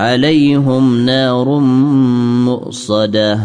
عليهم نار مؤصدة.